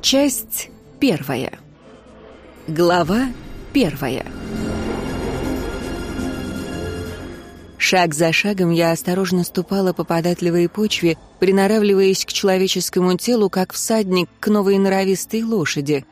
Часть первая. Глава первая. Шаг за шагом я осторожно ступала по податливой почве, приноравливаясь к человеческому телу, как всадник к новой норовистой лошади.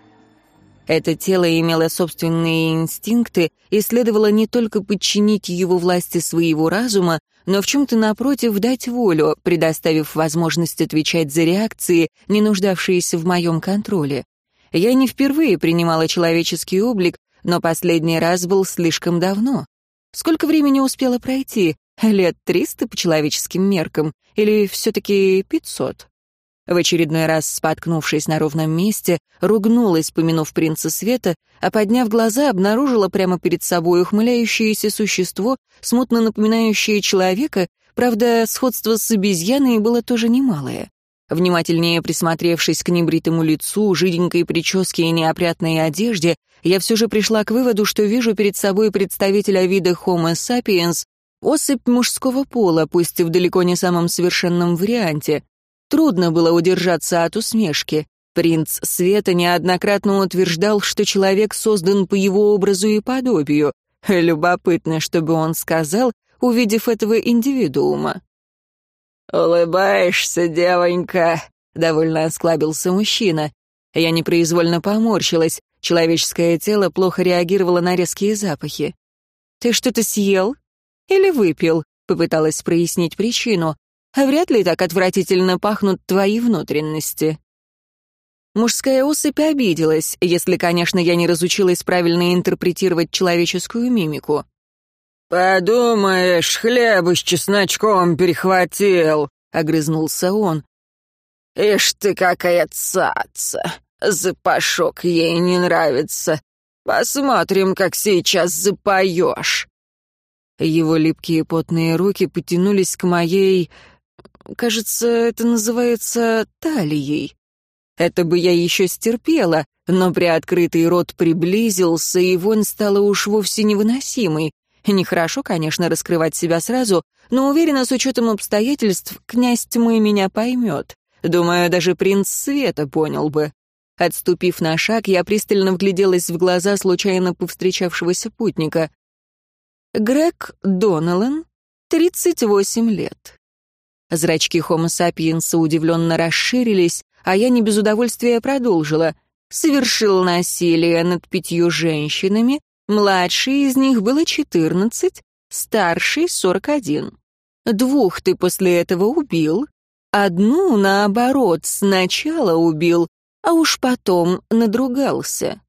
Это тело имело собственные инстинкты и следовало не только подчинить его власти своего разума, но в чем-то напротив дать волю, предоставив возможность отвечать за реакции, не нуждавшиеся в моем контроле. Я не впервые принимала человеческий облик, но последний раз был слишком давно. Сколько времени успело пройти? Лет триста по человеческим меркам? Или все-таки пятьсот? В очередной раз, споткнувшись на ровном месте, ругнулась, помянув принца света, а подняв глаза, обнаружила прямо перед собой ухмыляющееся существо, смутно напоминающее человека, правда, сходство с обезьяной было тоже немалое. Внимательнее присмотревшись к небритому лицу, жиденькой прическе и неопрятной одежде, я все же пришла к выводу, что вижу перед собой представителя вида Homo sapiens, особь мужского пола, пусть и в далеко не самом совершенном варианте. Трудно было удержаться от усмешки. Принц Света неоднократно утверждал, что человек создан по его образу и подобию. Любопытно, чтобы он сказал, увидев этого индивидуума. «Улыбаешься, девонька», — довольно осклабился мужчина. Я непроизвольно поморщилась. Человеческое тело плохо реагировало на резкие запахи. «Ты что-то съел? Или выпил?» — попыталась прояснить причину. «А вряд ли так отвратительно пахнут твои внутренности». Мужская особь обиделась, если, конечно, я не разучилась правильно интерпретировать человеческую мимику. «Подумаешь, хлеба с чесночком перехватил», — огрызнулся он. «Ишь ты какая цаца! Запашок ей не нравится. Посмотрим, как сейчас запоешь». Его липкие потные руки потянулись к моей... Кажется, это называется талией. Это бы я еще стерпела, но приоткрытый рот приблизился, и вонь стала уж вовсе невыносимой. Нехорошо, конечно, раскрывать себя сразу, но уверена, с учетом обстоятельств, князь тьмы меня поймет. Думаю, даже принц Света понял бы. Отступив на шаг, я пристально вгляделась в глаза случайно повстречавшегося путника. Грег Доналан, 38 лет. Зрачки Homo sapiens удивленно расширились, а я не без удовольствия продолжила. Совершил насилие над пятью женщинами, Младшей из них было четырнадцать, старший — сорок один. Двух ты после этого убил, одну, наоборот, сначала убил, а уж потом надругался.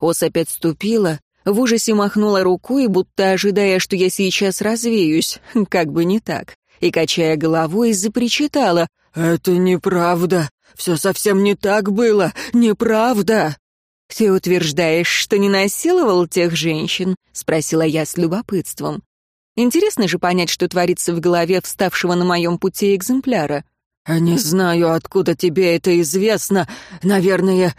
Особь отступила, в ужасе махнула рукой, будто ожидая, что я сейчас развеюсь, как бы не так, и, качая головой, запричитала. «Это неправда, все совсем не так было, неправда!» «Ты утверждаешь, что не насиловал тех женщин?» — спросила я с любопытством. Интересно же понять, что творится в голове вставшего на моем пути экземпляра. «Не знаю, откуда тебе это известно. Наверное,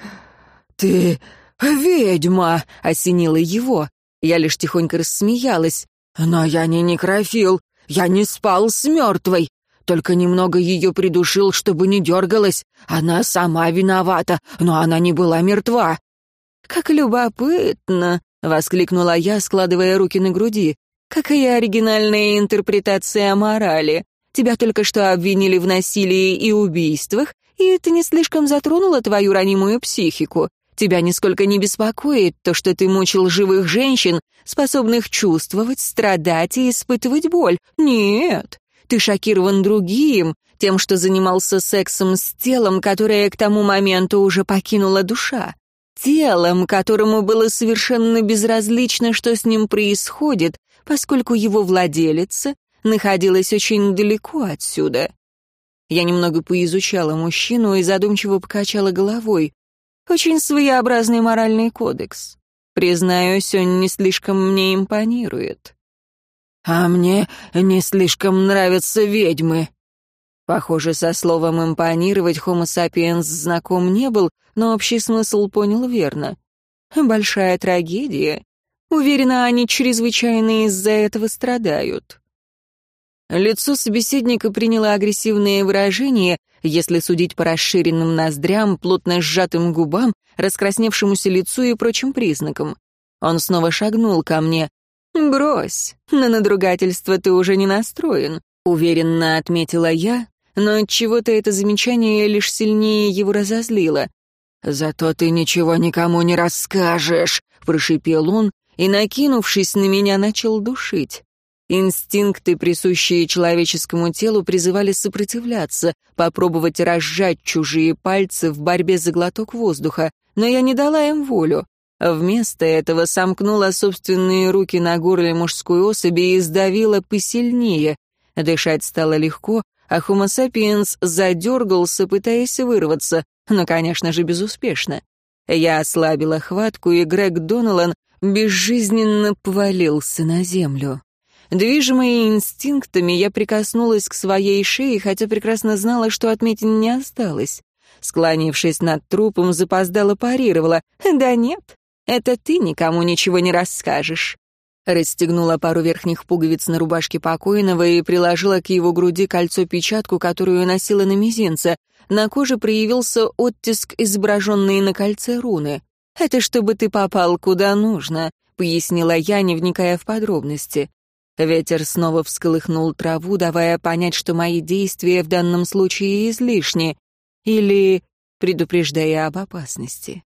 ты ведьма», — осенила его. Я лишь тихонько рассмеялась. «Но я не некрофил. Я не спал с мертвой. Только немного ее придушил, чтобы не дергалась. Она сама виновата, но она не была мертва. «Как любопытно!» — воскликнула я, складывая руки на груди. «Какая оригинальная интерпретация морали! Тебя только что обвинили в насилии и убийствах, и это не слишком затронуло твою ранимую психику. Тебя нисколько не беспокоит то, что ты мучил живых женщин, способных чувствовать, страдать и испытывать боль. Нет, ты шокирован другим, тем, что занимался сексом с телом, которое к тому моменту уже покинула душа телом, которому было совершенно безразлично, что с ним происходит, поскольку его владелица находилась очень далеко отсюда. Я немного поизучала мужчину и задумчиво покачала головой. Очень своеобразный моральный кодекс. Признаюсь, он не слишком мне импонирует. «А мне не слишком нравятся ведьмы», Похоже, со словом «импонировать» Homo sapiens знаком не был, но общий смысл понял верно. Большая трагедия. Уверена, они чрезвычайно из-за этого страдают. Лицо собеседника приняло агрессивное выражение, если судить по расширенным ноздрям, плотно сжатым губам, раскрасневшемуся лицу и прочим признакам. Он снова шагнул ко мне. «Брось, на надругательство ты уже не настроен», — уверенно отметила я, но от чего то это замечание лишь сильнее его разозлило. «Зато ты ничего никому не расскажешь», — прошипел он и, накинувшись на меня, начал душить. Инстинкты, присущие человеческому телу, призывали сопротивляться, попробовать разжать чужие пальцы в борьбе за глоток воздуха, но я не дала им волю. Вместо этого сомкнула собственные руки на горле мужской особи и сдавила посильнее. Дышать стало легко, а Homo sapiens задергался, пытаясь вырваться, но, конечно же, безуспешно. Я ослабила хватку, и Грег Доналан безжизненно повалился на землю. Движимая инстинктами, я прикоснулась к своей шее, хотя прекрасно знала, что отметин не осталось. Склонившись над трупом, запоздала парировала. «Да нет, это ты никому ничего не расскажешь». Расстегнула пару верхних пуговиц на рубашке покойного и приложила к его груди кольцо-печатку, которую носила на мизинце. На коже проявился оттиск, изображенный на кольце руны. «Это чтобы ты попал куда нужно», — пояснила я, не вникая в подробности. Ветер снова всколыхнул траву, давая понять, что мои действия в данном случае излишни, или предупреждая об опасности.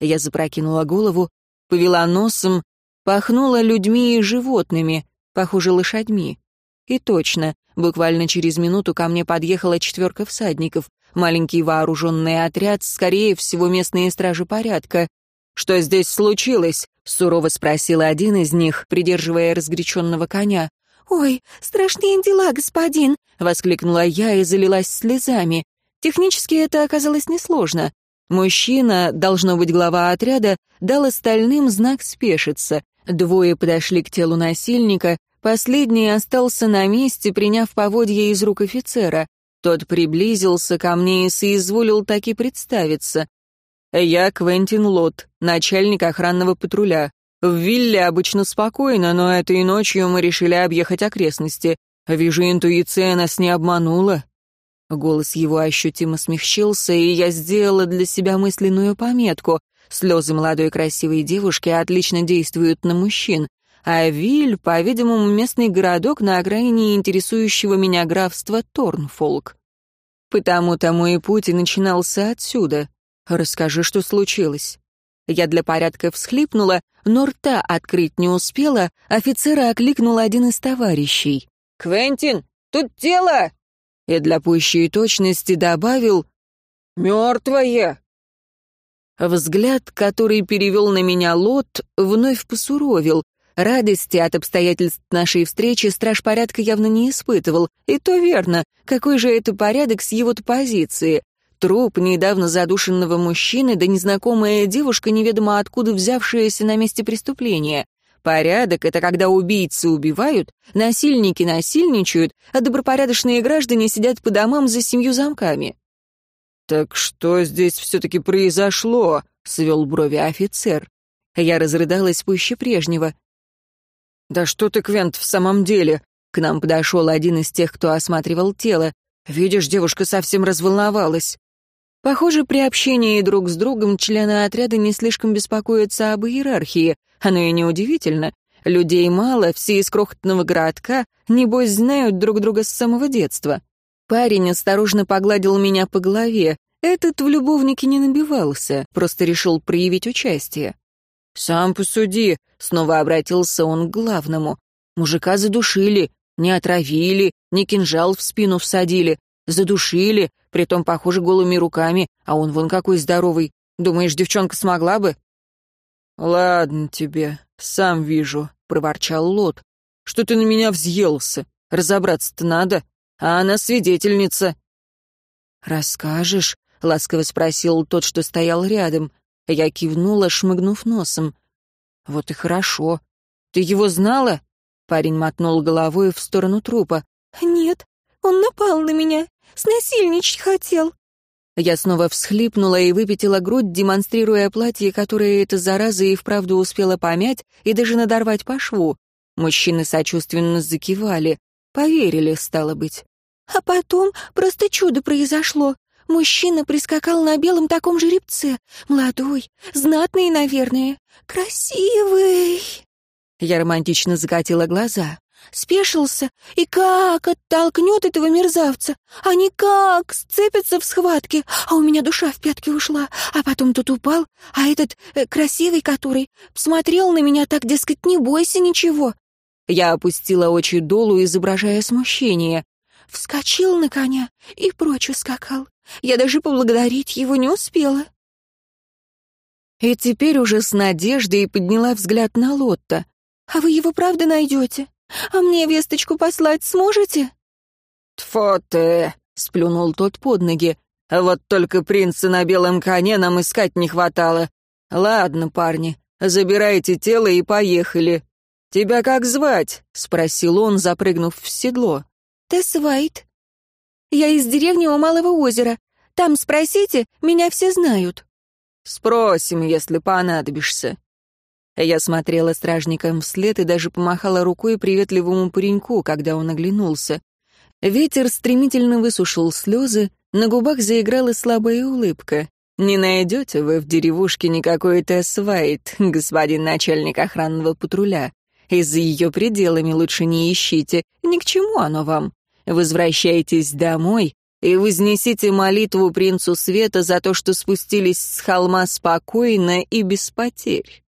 Я запрокинула голову, повела носом, пахнула людьми и животными, похоже, лошадьми. И точно, буквально через минуту ко мне подъехала четверка всадников, маленький вооруженный отряд, скорее всего, местные стражи порядка. «Что здесь случилось?» — сурово спросил один из них, придерживая разгоряченного коня. «Ой, страшные дела, господин!» — воскликнула я и залилась слезами. Технически это оказалось несложно. Мужчина, должно быть глава отряда, дал остальным знак спешиться. Двое подошли к телу насильника, последний остался на месте, приняв поводья из рук офицера. Тот приблизился ко мне и соизволил так и представиться. «Я Квентин Лот, начальник охранного патруля. В вилле обычно спокойно, но этой ночью мы решили объехать окрестности. Вижу, интуиция нас не обманула». Голос его ощутимо смягчился, и я сделала для себя мысленную пометку. Слезы молодой красивой девушки отлично действуют на мужчин. А Виль, по-видимому, местный городок на окраине интересующего меня графства Торнфолк. Потому-то мой путь и начинался отсюда. «Расскажи, что случилось». Я для порядка всхлипнула, но рта открыть не успела, офицера окликнул один из товарищей. «Квентин, тут тело!» И для пущей точности добавил «Мертвое!» Взгляд, который перевел на меня Лот, вновь посуровил. Радости от обстоятельств нашей встречи страж порядка явно не испытывал. И то верно. Какой же это порядок с его-то позиции? Труп недавно задушенного мужчины, да незнакомая девушка, неведомо откуда взявшаяся на месте преступления. Порядок — это когда убийцы убивают, насильники насильничают, а добропорядочные граждане сидят по домам за семью замками. «Так что здесь все-таки произошло?» — свел брови офицер. Я разрыдалась пуще прежнего. «Да что ты, Квент, в самом деле?» К нам подошел один из тех, кто осматривал тело. «Видишь, девушка совсем разволновалась». Похоже, при общении друг с другом члены отряда не слишком беспокоятся об иерархии. Оно и неудивительно. Людей мало, все из крохотного городка, небось, знают друг друга с самого детства. Парень осторожно погладил меня по голове. Этот в любовнике не набивался, просто решил проявить участие. «Сам посуди», — снова обратился он к главному. «Мужика задушили, не отравили, не кинжал в спину всадили, задушили, притом, похоже, голыми руками, а он вон какой здоровый. Думаешь, девчонка смогла бы?» «Ладно тебе, сам вижу», — проворчал Лот. «Что ты на меня взъелся? Разобраться-то надо, а она свидетельница». «Расскажешь?» — ласково спросил тот, что стоял рядом. Я кивнула, шмыгнув носом. «Вот и хорошо. Ты его знала?» Парень мотнул головой в сторону трупа. «Нет, он напал на меня. Снасильничать хотел». Я снова всхлипнула и выпятила грудь, демонстрируя платье, которое эта зараза и вправду успела помять и даже надорвать по шву. Мужчины сочувственно закивали. Поверили, стало быть. А потом просто чудо произошло. Мужчина прискакал на белом таком жеребце. Молодой, знатный, наверное. Красивый. Я романтично закатила глаза. Спешился и как оттолкнет этого мерзавца. Они как сцепятся в схватке, а у меня душа в пятки ушла. А потом тут упал, а этот э, красивый, который смотрел на меня так, дескать, не бойся ничего. Я опустила очи долу, изображая смущение. Вскочил на коня и прочь ускакал. Я даже поблагодарить его не успела. И теперь уже с надеждой подняла взгляд на Лотта. «А вы его правда найдете? А мне весточку послать сможете?» «Тьфу ты!» — сплюнул тот под ноги. «Вот только принца на белом коне нам искать не хватало. Ладно, парни, забирайте тело и поехали. Тебя как звать?» — спросил он, запрыгнув в седло. «Тесс Вайт. Я из деревни у Малого озера. Там спросите, меня все знают». «Спросим, если понадобишься». Я смотрела стражникам вслед и даже помахала рукой приветливому пареньку, когда он оглянулся. Ветер стремительно высушил слезы, на губах заиграла слабая улыбка. «Не найдете вы в деревушке никакой Тесс Вайт, господин начальник охранного патруля. И за ее пределами лучше не ищите, ни к чему оно вам. Возвращайтесь домой и вознесите молитву принцу света за то, что спустились с холма спокойно и без потерь.